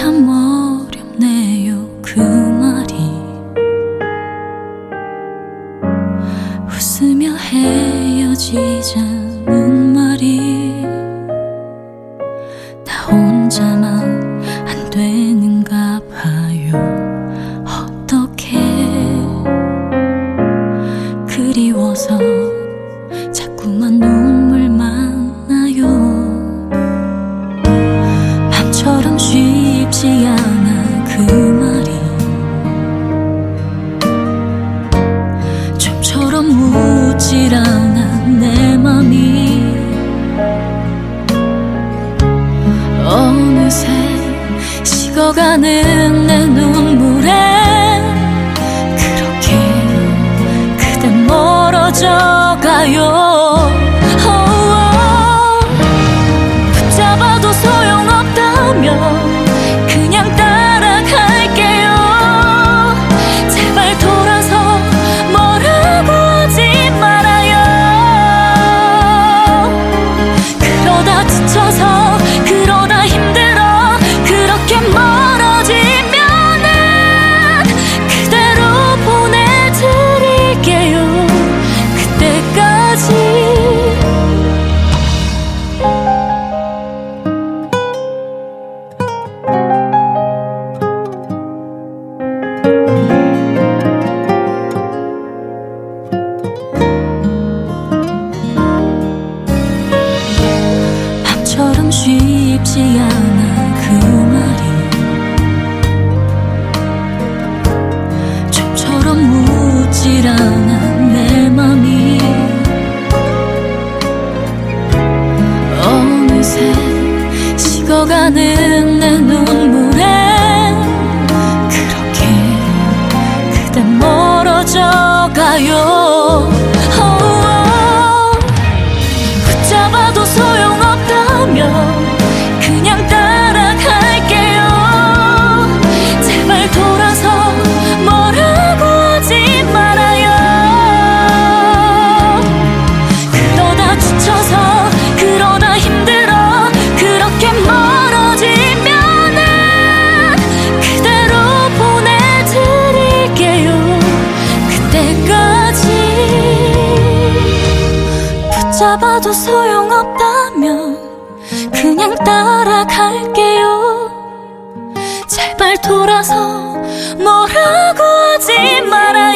참 어렵네요 그 말이. 웃으며 헤어지자는 말이. 나 혼자만 안 되는가 봐요. 어떻게 그리워서 자꾸만 눈 않아 내 맘이 어느새 식어가는 내 눈물에 그렇게 그대 멀어져 가요 내 맘이 어느새 식어가는 내 눈물에 그렇게 그대 멀어져 가요 붙잡아도 소용없다면 그냥 따라갈게요. 제발 돌아서 뭐라고 하지 말아요